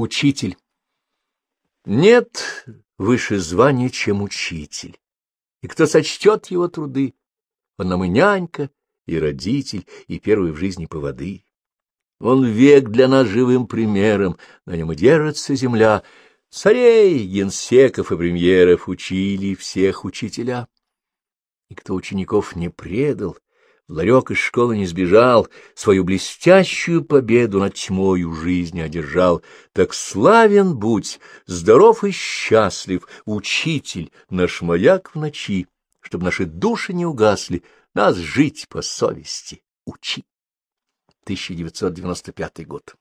Учитель. Нет выше звания, чем учитель, и кто сочтет его труды, он нам и нянька, и родитель, и первый в жизни поводырь. Он век для нас живым примером, на нем и держится земля. Царей, генсеков и премьеров учили всех учителя. И кто учеников не предал, ларек из школы не сбежал, свою блестящую победу над тьмою жизни одержал. Так славен будь, здоров и счастлив, учитель, наш маяк в ночи, чтобы наши души не угасли, нас жить по совести учи. 1995 год.